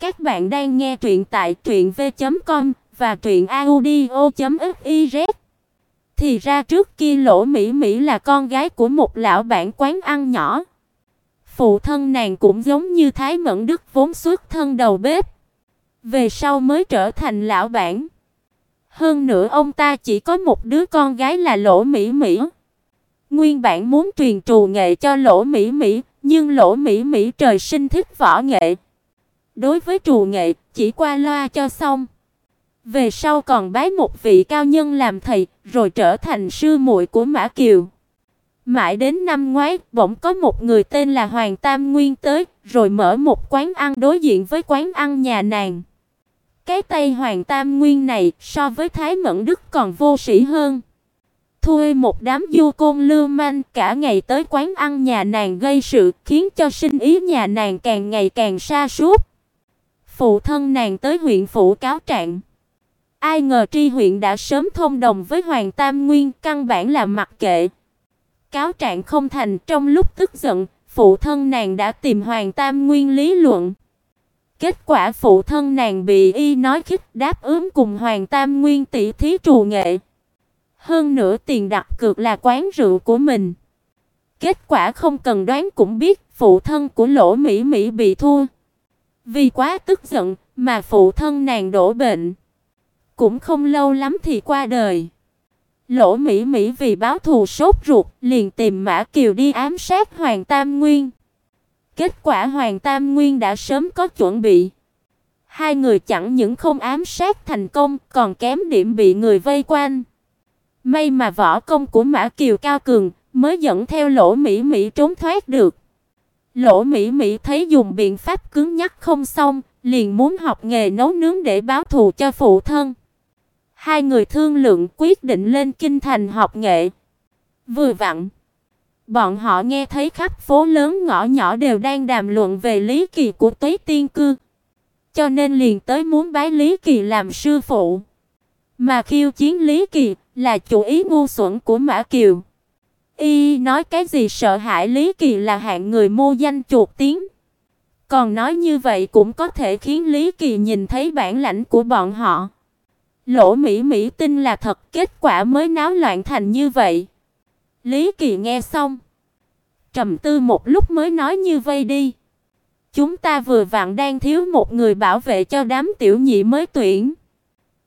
Các bạn đang nghe truyện tại truyệnv.com và truyệnaudio.fiz. Thì ra trước kia Lỗ Mỹ Mỹ là con gái của một lão bản quán ăn nhỏ. Phụ thân nàng cũng giống như Thái Mẫn Đức vốn xuất thân đầu bếp, về sau mới trở thành lão bản. Hơn nữa ông ta chỉ có một đứa con gái là Lỗ Mỹ Mỹ. Nguyên bản muốn truyền trù nghệ cho Lỗ Mỹ Mỹ, nhưng Lỗ Mỹ Mỹ trời sinh thích võ nghệ. Đối với trù nghệ, chỉ qua loa cho xong. Về sau còn bái một vị cao nhân làm thầy, rồi trở thành sư muội của Mã Kiều. Mãi đến năm ngoái, bỗng có một người tên là Hoàng Tam Nguyên tới, rồi mở một quán ăn đối diện với quán ăn nhà nàng. Cái tay Hoàng Tam Nguyên này so với Thái Mẫn Đức còn vô sĩ hơn. Thuê một đám du côn lưu manh cả ngày tới quán ăn nhà nàng gây sự, khiến cho sinh ý nhà nàng càng ngày càng sa sút. Phụ thân nàng tới huyện phủ cáo trạng. Ai ngờ tri huyện đã sớm thông đồng với Hoàng Tam Nguyên, căn bản là mặc kệ. Cáo trạng không thành, trong lúc tức giận, phụ thân nàng đã tìm Hoàng Tam Nguyên lý luận. Kết quả phụ thân nàng bị y nói khích đáp ứng cùng Hoàng Tam Nguyên tỷ thí trù nghệ. Hơn nữa tiền đặt cược là quán rượu của mình. Kết quả không cần đoán cũng biết, phụ thân của Lỗ Mỹ Mỹ bị thua. Vì quá tức giận mà phụ thân nàng đổ bệnh, cũng không lâu lắm thì qua đời. Lỗ Mỹ Mỹ vì báo thù sốt ruột, liền tìm Mã Kiều đi ám sát Hoàng Tam Nguyên. Kết quả Hoàng Tam Nguyên đã sớm có chuẩn bị. Hai người chẳng những không ám sát thành công, còn kém điểm bị người vây quanh. May mà võ công của Mã Kiều cao cường, mới dẫn theo Lỗ Mỹ Mỹ trốn thoát được. Lỗ Mỹ Mỹ thấy dùng biện pháp cứng nhắc không xong, liền muốn học nghề nấu nướng để báo thù cho phụ thân. Hai người thương lượng quyết định lên kinh thành học nghệ. Vừa vặn, bọn họ nghe thấy khắp phố lớn ngõ nhỏ đều đang đàm luận về Lý Kỳ của Tây Tiên cư, cho nên liền tới muốn bái Lý Kỳ làm sư phụ. Mà khiêu chiến Lý Kỳ là chủ ý ngu xuẩn của Mã Kiều. Y nói cái gì sợ hãi Lý Kỳ là hạng người mô danh chuột tiếng. Còn nói như vậy cũng có thể khiến Lý Kỳ nhìn thấy bản lãnh của bọn họ. Lỗ Mỹ Mỹ tin là thật, kết quả mới náo loạn thành như vậy. Lý Kỳ nghe xong, trầm tư một lúc mới nói như vây đi. Chúng ta vừa vặn đang thiếu một người bảo vệ cho đám tiểu nhị mới tuyển.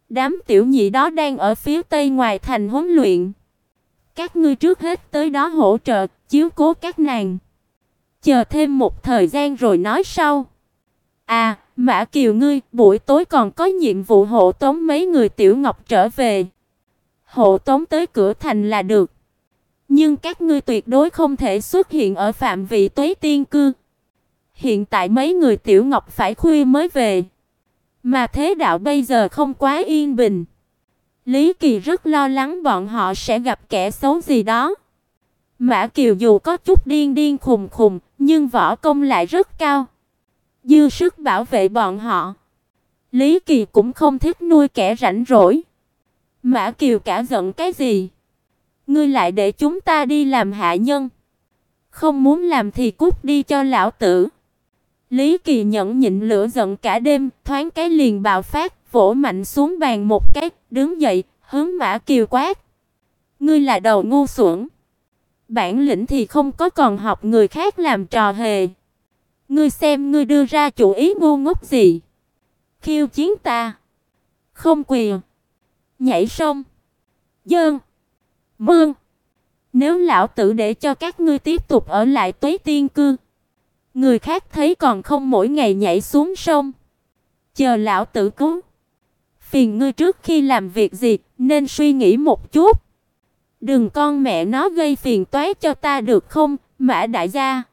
Đám tiểu nhị đó đang ở phía tây ngoài thành huấn luyện. Các ngươi trước hết tới đó hỗ trợ, chiếu cố các nàng. Chờ thêm một thời gian rồi nói sau. À, Mã Kiều ngươi, buổi tối còn có nhiệm vụ hộ tống mấy người tiểu ngọc trở về. Hộ tống tới cửa thành là được. Nhưng các ngươi tuyệt đối không thể xuất hiện ở phạm vị Tuế Tiên cư. Hiện tại mấy người tiểu ngọc phải khuya mới về, mà thế đạo bây giờ không quá yên bình. Lý Kỳ rất lo lắng bọn họ sẽ gặp kẻ xấu gì đó. Mã Kiều dù có chút điên điên khùng khùng, nhưng võ công lại rất cao, dư sức bảo vệ bọn họ. Lý Kỳ cũng không thích nuôi kẻ rảnh rỗi. Mã Kiều cả giận cái gì? Ngươi lại để chúng ta đi làm hạ nhân? Không muốn làm thì cút đi cho lão tử. Lý Kỳ nhẫn nhịn lửa giận cả đêm, thoáng cái liền bạo phát, vỗ mạnh xuống bàn một cái, đứng dậy, hướng Mã Kiều quát. Ngươi là đầu ngu xuẩn. Bản lĩnh thì không có còn học người khác làm trò hề. Ngươi xem ngươi đưa ra chủ ý ngu ngốc gì? Khiêu chiến ta. Không quyền. Nhảy sông. Dơn. Mương. Nếu lão tử để cho các ngươi tiếp tục ở lại Tuế Tiên cư, người khác thấy còn không mỗi ngày nhảy xuống sông, chờ lão tử cứu. Phiền ngươi trước khi làm việc gì, nên suy nghĩ một chút. Đừng con mẹ nó gây phiền toái cho ta được không, Mã đại gia.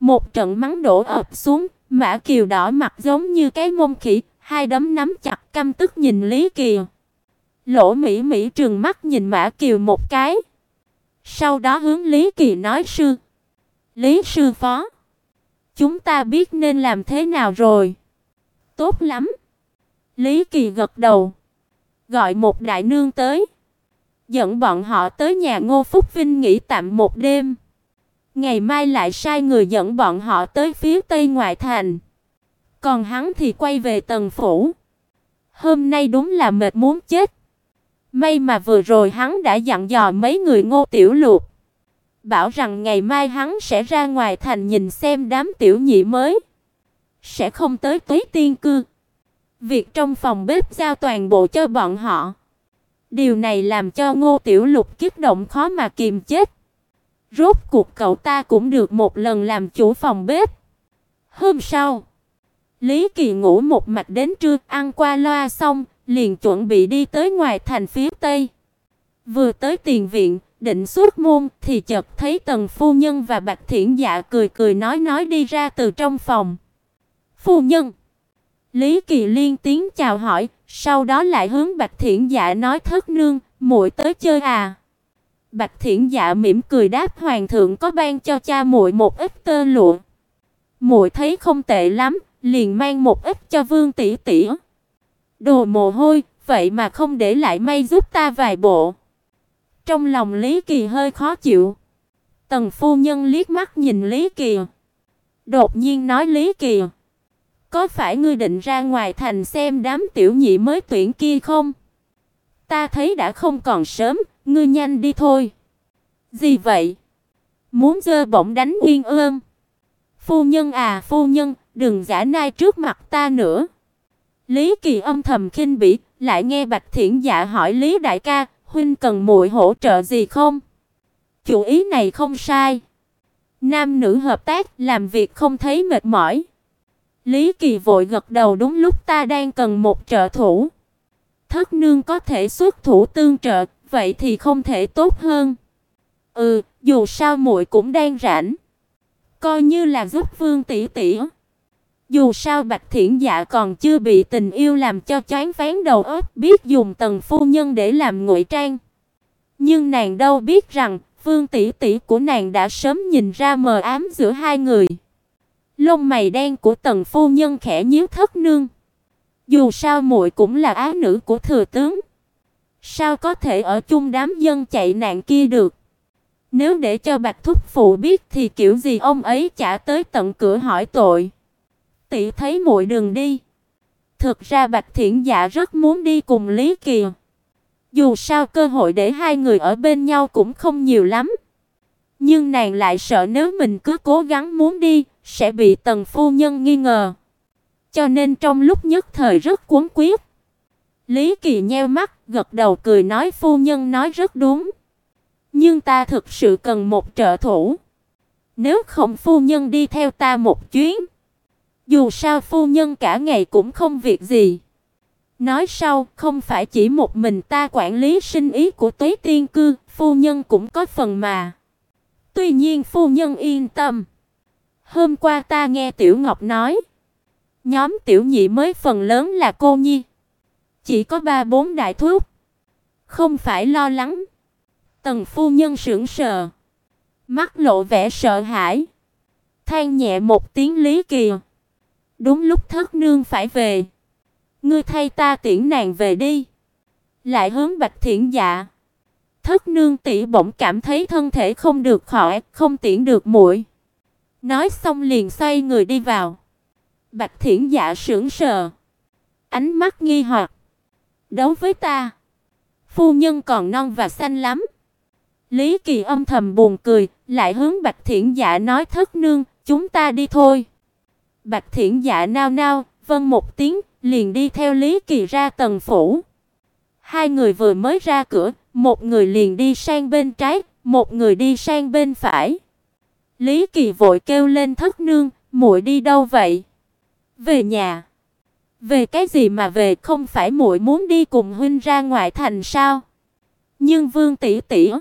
Một trận mắng đổ ập xuống, Mã Kiều đỏ mặt giống như cái mông khỉ, hai đấm nắm chặt căm tức nhìn Lý Kiều. Lỗ Mỹ Mỹ trừng mắt nhìn Mã Kiều một cái. Sau đó hướng Lý Kỳ nói sư. Lý sư phó. Chúng ta biết nên làm thế nào rồi. Tốt lắm. Lý Kỳ gật đầu. Gọi một đại nương tới. Dẫn bọn họ tới nhà Ngô Phúc Vinh nghỉ tạm một đêm. Ngày mai lại sai người dẫn bọn họ tới phía tây ngoại thành. Còn hắn thì quay về tầng phủ. Hôm nay đúng là mệt muốn chết. May mà vừa rồi hắn đã dặn dò mấy người Ngô Tiểu Lục, bảo rằng ngày mai hắn sẽ ra ngoài thành nhìn xem đám tiểu nhị mới, sẽ không tới Tây Tiên cư. Việc trong phòng bếp giao toàn bộ cho bọn họ. Điều này làm cho Ngô Tiểu Lục kích động khó mà kiềm chết. Rốt cuộc cậu ta cũng được một lần làm chủ phòng bếp. Hôm sau, Lý Kỳ ngủ một mạch đến trưa, ăn qua loa xong, liền chuẩn bị đi tới ngoài thành phía tây. Vừa tới tiền viện, định xuất môn thì chợt thấy Tần phu nhân và Bạch Thiển Dạ cười cười nói nói đi ra từ trong phòng. "Phu nhân." Lý Kỳ liên tiếng chào hỏi, sau đó lại hướng Bạch Thiển Dạ nói thất nương, muội tới chơi à? Bạch Thiển Dạ mỉm cười đáp hoàng thượng có ban cho cha muội một ít tơ lụa. Muội thấy không tệ lắm, liền mang một ít cho Vương tỷ tỷ. Đồ mồ hôi, vậy mà không để lại may giúp ta vài bộ. Trong lòng Lý Kỳ hơi khó chịu. Tần phu nhân liếc mắt nhìn Lý Kỳ, đột nhiên nói Lý Kỳ, có phải ngươi định ra ngoài thành xem đám tiểu nhị mới tuyển kia không? Ta thấy đã không còn sớm, ngươi nhanh đi thôi. Gì vậy? Muốn dơ bổng đánh Uyên Ương? Phu nhân à, phu nhân, đừng giả nai trước mặt ta nữa. Lý Kỳ âm thầm khinh bỉ, lại nghe Bạch Thiển Dạ hỏi Lý đại ca, huynh cần muội hỗ trợ gì không? Chủ ý này không sai. Nam nữ hợp tác, làm việc không thấy mệt mỏi. Lý Kỳ vội gật đầu đúng lúc ta đang cần một trợ thủ. Thất nương có thể xuất thủ tương trợ, vậy thì không thể tốt hơn. Ừ, dù sao muội cũng đang rảnh, coi như là giúp Vương tỷ tỷ. Dù sao Bạch Thiển Dạ còn chưa bị tình yêu làm cho choáng váng đầu óc, biết dùng tần phu nhân để làm ngụy trang. Nhưng nàng đâu biết rằng, Vương tỷ tỷ của nàng đã sớm nhìn ra mờ ám giữa hai người. Lông mày đen của tần phu nhân khẽ nhíu thất nương. Dù sao muội cũng là á nữ của thừa tướng, sao có thể ở chung đám dân chạy nạn kia được? Nếu để cho Bạch thúc phụ biết thì kiểu gì ông ấy chả tới tận cửa hỏi tội tỷ thấy muội đừng đi. Thực ra Bạch Thiển Dạ rất muốn đi cùng Lý Kỳ. Dù sao cơ hội để hai người ở bên nhau cũng không nhiều lắm. Nhưng nàng lại sợ nếu mình cứ cố gắng muốn đi, sẽ bị Tần phu nhân nghi ngờ. Cho nên trong lúc nhất thời rất cuống quyết. Lý Kỳ nheo mắt, gật đầu cười nói phu nhân nói rất đúng. Nhưng ta thực sự cần một trợ thủ. Nếu không phu nhân đi theo ta một chuyến, dù sao phu nhân cả ngày cũng không việc gì. Nói sau, không phải chỉ một mình ta quản lý sinh ý của Tuế Tiên cư, phu nhân cũng có phần mà. Tuy nhiên phu nhân yên tâm. Hôm qua ta nghe Tiểu Ngọc nói, nhóm tiểu nhị mới phần lớn là cô nhi, chỉ có ba bốn đại thúc. Không phải lo lắng. Tần phu nhân sững sờ, mắt lộ vẻ sợ hãi, than nhẹ một tiếng Lý Kỳ. Đúng lúc thất nương phải về, ngươi thay ta tiễn nàng về đi. Lại hướng Bạch Thiển Dạ. Thất nương tỷ bỗng cảm thấy thân thể không được khỏe, không tiễn được muội. Nói xong liền xoay người đi vào. Bạch Thiển Dạ sững sờ, ánh mắt nghi hoặc. Đấu với ta, phu nhân còn non và xanh lắm. Lý Kỳ âm thầm buồn cười, lại hướng Bạch Thiển Dạ nói thất nương, chúng ta đi thôi. Bạch Thiển Dạ nao nao, vâng một tiếng, liền đi theo Lý Kỳ ra tầng phủ. Hai người vừa mới ra cửa, một người liền đi sang bên trái, một người đi sang bên phải. Lý Kỳ vội kêu lên thất nương, muội đi đâu vậy? Về nhà. Về cái gì mà về, không phải muội muốn đi cùng huynh ra ngoại thành sao? Nhưng Vương tỷ tỷ,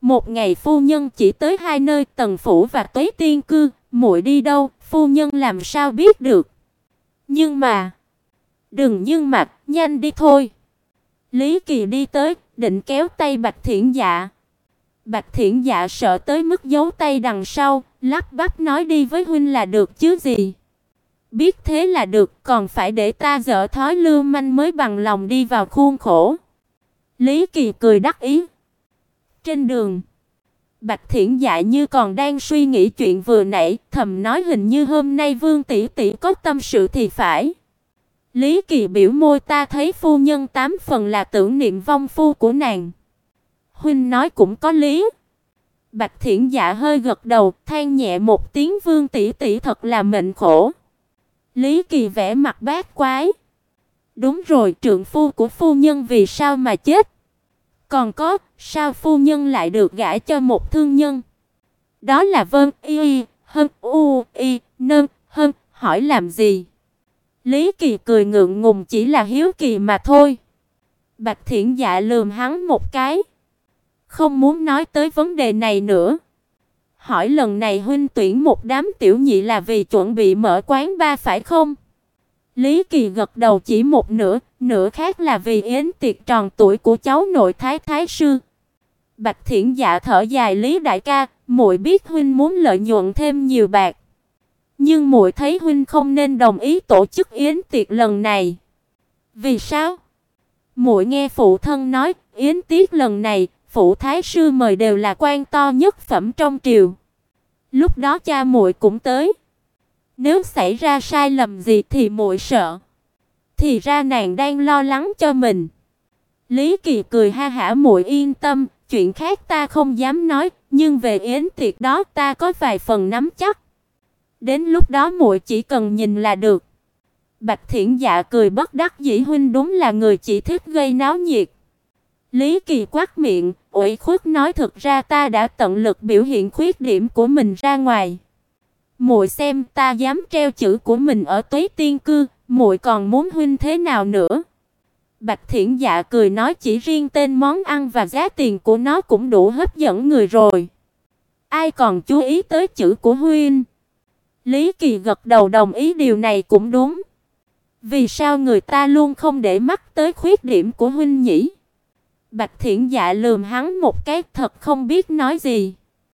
một ngày phu nhân chỉ tới hai nơi, Tần phủ và Tuế Tiên cư, muội đi đâu, phu nhân làm sao biết được? Nhưng mà, đừng nhưng mặt, nhanh đi thôi. Lý Kỳ đi tới, định kéo tay Bạch Thiển Dạ. Bạch Thiển Dạ sợ tới mức giấu tay đằng sau, lắp bắp nói đi với huynh là được chứ gì. Biết thế là được, còn phải để ta dở thói lưu manh mới bằng lòng đi vào khuôn khổ. Lý Kỳ cười đắc ý. Trên đường, Bạch Thiển Dạ như còn đang suy nghĩ chuyện vừa nãy, thầm nói hình như hôm nay Vương tỷ tỷ có tâm sự thì phải. Lý Kỳ biểu môi ta thấy phu nhân tám phần là tưởng niệm vong phu của nàng. Huynh nói cũng có lý. Bạch Thiển Dạ hơi gật đầu, than nhẹ một tiếng Vương tỷ tỷ thật là mệnh khổ. Lý Kỳ vẽ mặt bát quái. Đúng rồi, trượng phu của phu nhân vì sao mà chết? Còn có, sao phu nhân lại được gả cho một thương nhân? Đó là Vân Y, Hân U Y, Nâng, Hân, hỏi làm gì? Lý Kỳ cười ngượng ngùng chỉ là hiếu kỳ mà thôi. Bạch Thiển Dạ lườm hắn một cái, không muốn nói tới vấn đề này nữa. Hỏi lần này huynh tuyển một đám tiểu nhị là vì chuẩn bị mở quán ba phải không? Lý Kỳ gật đầu chỉ một nửa, nửa khác là vì yến tiệc tròn tuổi của cháu nội thái thái sư. Bạch Thiển Dạ thở dài Lý đại ca, muội biết huynh muốn lợi nhuận thêm nhiều bạc, nhưng muội thấy huynh không nên đồng ý tổ chức yến tiệc lần này. Vì sao? Muội nghe phụ thân nói, yến tiệc lần này, Phủ thái sư mời đều là quan to nhất phẩm trong triều. Lúc đó cha muội cũng tới. Nếu xảy ra sai lầm gì thì muội sợ. Thì ra nàng đang lo lắng cho mình. Lý Kỳ cười ha hả muội yên tâm, chuyện khác ta không dám nói, nhưng về yến tiệc đó ta có vài phần nắm chắc. Đến lúc đó muội chỉ cần nhìn là được. Bạch Thiển Dạ cười bất đắc dĩ huynh đúng là người chỉ thích gây náo nhiệt. Lý Kỳ quát miệng, ủy khuất nói thực ra ta đã tận lực biểu hiện khuyết điểm của mình ra ngoài. Muội xem ta dám treo chữ của mình ở Tuế Tiên cư, muội còn muốn huynh thế nào nữa? Bạch Thiển Dạ cười nói chỉ riêng tên món ăn và giá tiền của nó cũng đủ hấp dẫn người rồi. Ai còn chú ý tới chữ của huynh? Lý Kỳ gật đầu đồng ý điều này cũng đúng. Vì sao người ta luôn không để mắt tới khuyết điểm của huynh nhỉ? Bạch Thiển Dạ lườm hắn một cái thật không biết nói gì.